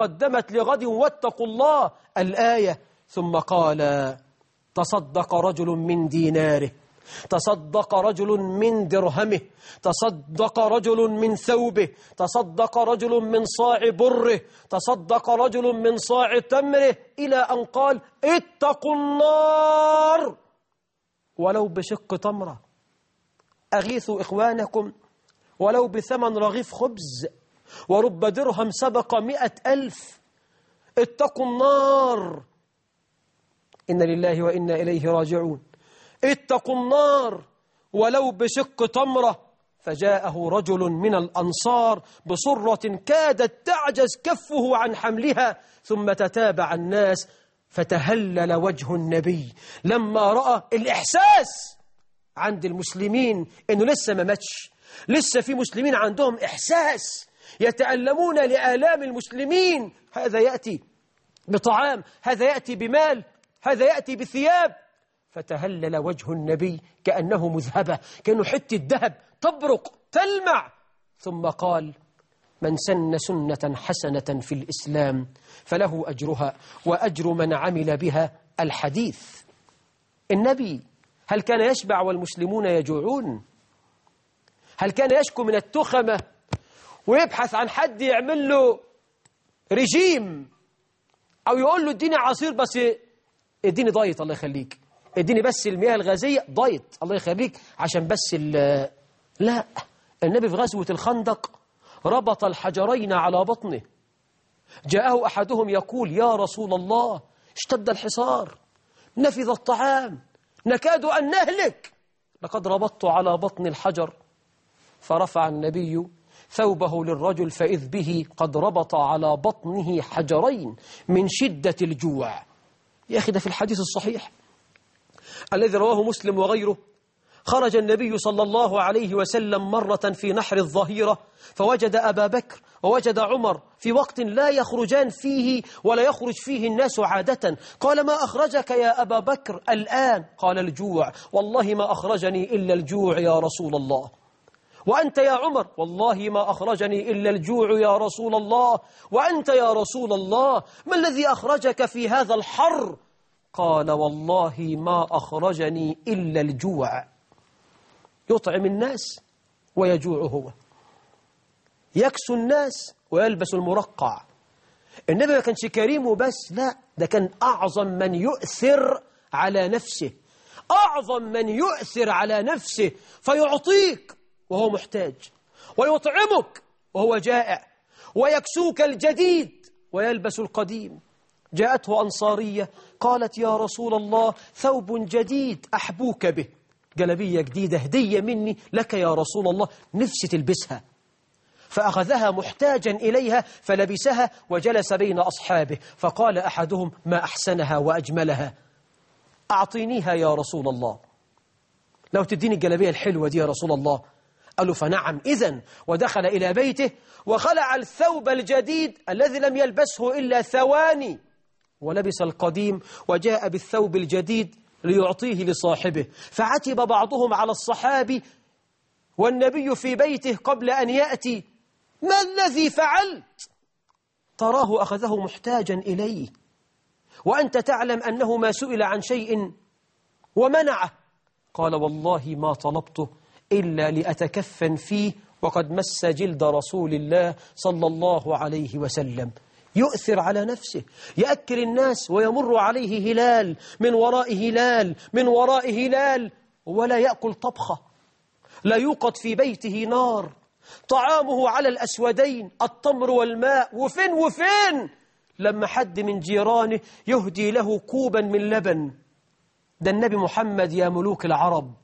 قدمت لغد واتقوا الله الآية. ثم قال تصدق رجل من ديناره تصدق رجل من درهمه تصدق رجل من ثوبه تصدق رجل من صاع بره تصدق رجل من صاع تمره إلى أن قال اتقوا النار. ولو بشق تمرة أغيثوا إخوانكم ولو بثمن رغيف خبز. ورب درهم سبق مئة ألف. اتقوا النار. إن لله وإنا إليه راجعون. اتقوا النار. ولو بشق تمرة فجاءه رجل من الأنصار بصرة كادت تعجز كفه عن حملها ثم تتابع الناس فتهلل وجه النبي. لما رأى الإحساس عند المسلمين إنه لسه ما ماتش لسه في مسلمين عندهم إحساس. يتألمون لآلام المسلمين. هذا يأتي بطعام هذا يأتي بمال هذا يأتي بثياب. فتهلل وجه النبي كأنه مذهبة كأنه حتة ذهب تبرق تلمع. ثم قال من سن سنة حسنة في الإسلام فله أجرها وأجر من عمل بها الحديث. النبي هل كان يشبع والمسلمون يجوعون؟ هل كان يشكو من التخمة ويبحث عن حد يعمل له رجيم أو يقول له اديني عصير بس اديني دايت الله يخليك. اديني بس المياه الغازية دايت الله يخليك عشان بس لا النبي في غزوة الخندق ربط الحجرين على بطنه. جاءه أحدهم يقول يا رسول الله اشتد الحصار نفذ الطعام نكاد أن نهلك. لقد ربطت على بطن الحجر. فرفع النبي ثوبه للرجل فإذ به قد ربط على بطنه حجرين من شدة الجوع. يا أخي ده في الحديث الصحيح. الذي رواه مسلم وغيره. خرج النبي صلى الله عليه وسلم مرة في نحر الظهيرة فوجد أبا بكر ووجد عمر في وقت لا يخرجان فيه ولا يخرج فيه الناس عادة. قال ما أخرجك يا أبا بكر الآن؟ قال الجوع. والله ما أخرجني إلا الجوع يا رسول الله. وأنت يا عمر والله ما أخرجني إلا الجوع يا رسول الله. وأنت يا رسول الله ما الذي أخرجك في هذا الحر؟ قال والله ما أخرجني إلا الجوع. يطعم الناس ويجوع هو. يكسو الناس ويلبس المرقع. النبي ما كانش كريم وبس لا ده كان أعظم من يؤثر على نفسه. أعظم من يؤثر على نفسه فيعطيك. وهو محتاج. ويطعمك وهو جائع. ويكسوك الجديد ويلبس القديم. جاءته أنصارية قالت يا رسول الله ثوب جديد أحبوك به. جلبية جديدة هدية مني لك يا رسول الله. نفسي تلبسها. فأخذها محتاجا إليها فلبسها وجلس بين أصحابه. فقال أحدهم ما أحسنها وأجملها. أعطينيها يا رسول الله. لو تديني الجلبية الحلوة دي يا رسول الله. قالوا فنعم إذن ودخل إلى بيته وخلع الثوب الجديد الذي لم يلبسه إلا ثواني ولبس القديم وجاء بالثوب الجديد ليعطيه لصاحبه. فعتب بعضهم على الصحابي والنبي في بيته قبل أن يأتي ما الذي فعلت؟ تراه أخذه محتاجا إليه وأنت تعلم أنه ما سئل عن شيء ومنعه. قال والله ما طلبته. إلا لأتكفن فيه وقد مس جلد رسول الله صلى الله عليه وسلم. يؤثر على نفسه يأكل الناس ويمر عليه هلال من وراء هلال من وراء هلال ولا يأكل طبخة. لا يوقد في بيته نار. طعامه على الأسودين التمر والماء وفين وفين لما حد من جيرانه يهدي له كوبا من لبن. ده النبي محمد يا ملوك العرب.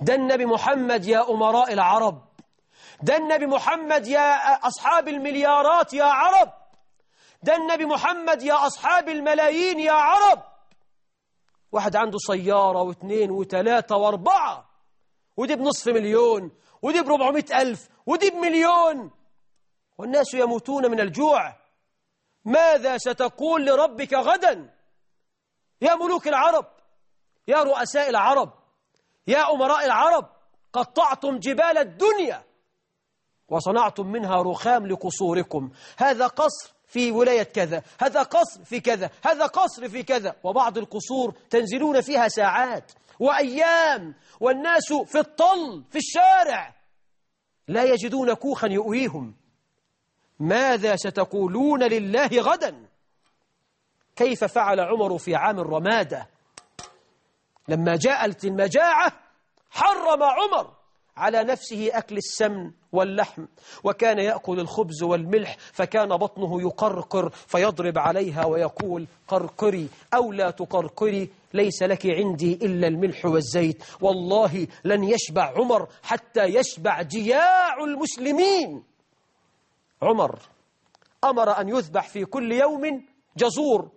ده النبي محمد يا أمراء العرب. ده النبي محمد يا أصحاب المليارات يا عرب. ده النبي محمد يا أصحاب الملايين يا عرب. واحد عنده سيارة واثنين وثلاثة وأربعة ودي بنصف مليون ودي بربعمائة ألف ودي بمليون. والناس يموتون من الجوع. ماذا ستقول لربك غدا؟ يا ملوك العرب يا رؤساء العرب. يا أمراء العرب قطعتم جبال الدنيا وصنعتم منها رخام لقصوركم. هذا قصر في ولاية كذا هذا قصر في كذا هذا قصر في كذا. وبعض القصور تنزلون فيها ساعات وأيام والناس في الطل في الشارع لا يجدون كوخا يؤويهم. ماذا ستقولون لله غدا؟ كيف فعل عمر في عام الرمادة؟ لما جاءت المجاعة حرم عمر على نفسه أكل السمن واللحم وكان يأكل الخبز والملح فكان بطنه يقرقر فيضرب عليها ويقول قرقري أو لا تقرقري ليس لك عندي إلا الملح والزيت. والله لن يشبع عمر حتى يشبع جياع المسلمين. عمر أمر أن يذبح في كل يوم جزور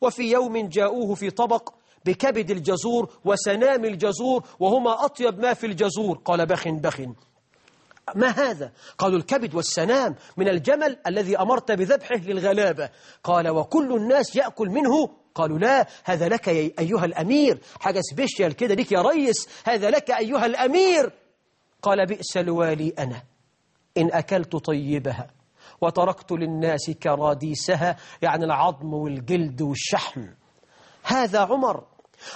وفي يوم جاءوه في طبق بكبد الجزور وسنام الجزور وهما أطيب ما في الجزور. قال بخ بخ ما هذا؟ قالوا الكبد والسنام من الجمل الذي أمرت بذبحه للغلابة. قال وكل الناس يأكل منه. قالوا لا هذا لك يا أيها الأمير. حاجة سبيشيال كده لك يا ريس. هذا لك أيها الأمير. قال بئس الوالي أنا. إن أكلت طيبها وتركت للناس كراديسها يعني العظم والجلد والشحم. هذا عمر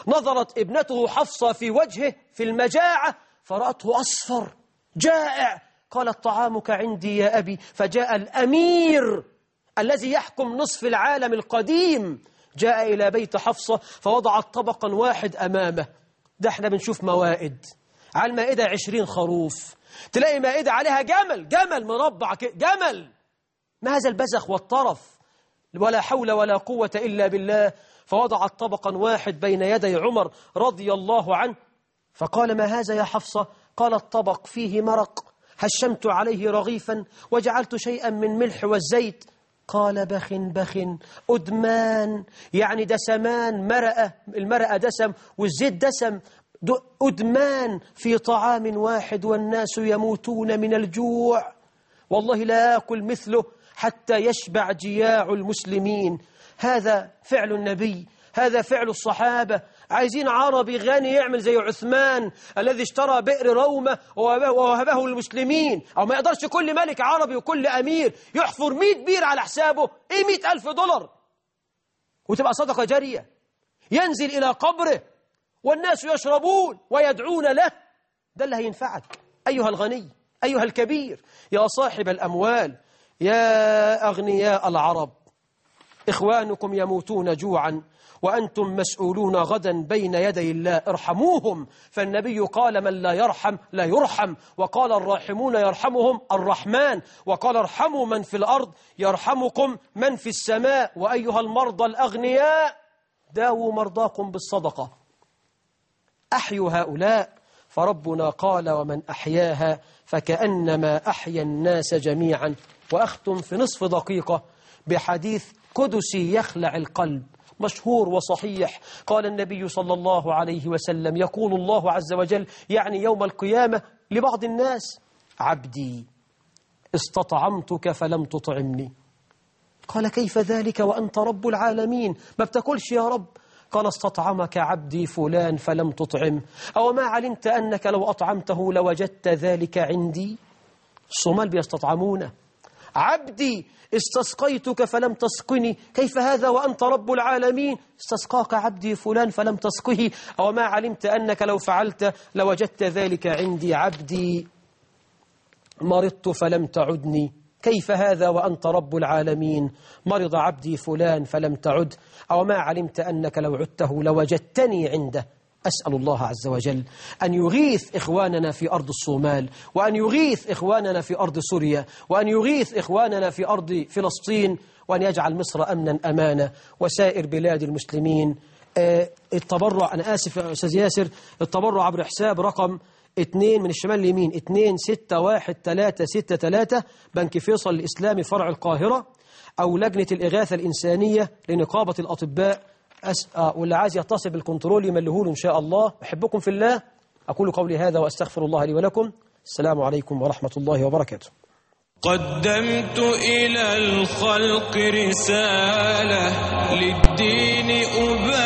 نظرت ابنته حفصة في وجهه في المجاعة فرأته أصفر جائع. قالت طعامك عندي يا أبي. فجاء الأمير الذي يحكم نصف العالم القديم. جاء إلى بيت حفصة فوضع طبقا واحد أمامه. ده إحنا بنشوف موائد. على المائدة عشرين خروف. تلاقي مائدة عليها جمل جمل مربع جمل. ما هذا البزخ والطرف؟ ولا حول ولا قوة إلا بالله. فوضعت طبقا واحد بين يدي عمر رضي الله عنه. فقال ما هذا يا حفصة؟ قال الطبق فيه مرق. هشمت عليه رغيفا وجعلت شيئا من ملح والزيت. قال بخ بخ أدمان يعني دسمان مرأة المرأة دسم والزيت دسم. أدمان في طعام واحد والناس يموتون من الجوع. والله لا أكل مثله. حتى يشبع جياع المسلمين. هذا فعل النبي هذا فعل الصحابة. عايزين عربي غني يعمل زي عثمان الذي اشترى بئر رومة ووهبه للمسلمين. أو ما يقدرش كل ملك عربي وكل أمير يحفر مئة بير على حسابه إيه مئة ألف دولار؟ وتبقى صدقة جارية. ينزل إلى قبره والناس يشربون ويدعون له. ده اللي هينفعك. أيها الغني أيها الكبير يا صاحب الأموال يا أغنياء العرب إخوانكم يموتون جوعا وأنتم مسؤولون غدا بين يدي الله ارحموهم. فالنبي قال من لا يرحم لا يرحم وقال الراحمون يرحمهم الرحمن وقال ارحموا من في الأرض يرحمكم من في السماء. وأيها المرضى الأغنياء داووا مرضاكم بالصدقة. أحيوا هؤلاء. فربنا قال ومن أحياها فكأنما أحيا الناس جميعا. وأختم في نصف دقيقة بحديث قدسي يخلع القلب مشهور وصحيح. قال النبي صلى الله عليه وسلم يقول الله عز وجل يعني يوم القيامة لبعض الناس عبدي استطعمتك فلم تطعمني. قال كيف ذلك وأنت رب العالمين؟ ما بتقولش يا رب؟ قال استطعمك عبدي فلان فلم تطعم. أو ما علمت أنك لو أطعمته لوجدت ذلك عندي؟ الصومال بيستطعمونه. عبدي استسقيتك فلم تسقني. كيف هذا وأنت رب العالمين؟ استسقاك عبدي فلان فلم تسقه. أو ما علمت أنك لو فعلت لوجدت ذلك عندي عبدي. مرضت فلم تعدني. كيف هذا وأنت رب العالمين؟ مرض عبدي فلان فلم تعد. أو ما علمت أنك لو عدته لوجدتني عنده. أسأل الله عز وجل أن يغيث إخواننا في أرض الصومال وأن يغيث إخواننا في أرض سوريا وأن يغيث إخواننا في أرض فلسطين وأن يجعل مصر أمنا أمانا. وسائر بلاد المسلمين آه، التبرع أنا آسف يا أستاذ ياسر التبرع عبر حساب رقم 2 من الشمال اليمين 2 6 1 3 6 3 بنك فيصل الإسلامي فرع القاهرة أو لجنة الإغاثة الإنسانية لنقابة الأطباء أس... آه واللي عايز يتصل بالكنترول يمليه له إن شاء الله. أحبكم في الله. أقول قولي هذا وأستغفر الله لي ولكم. السلام عليكم ورحمة الله وبركاته. قدمت إلى الخلق رسالة للدين أبين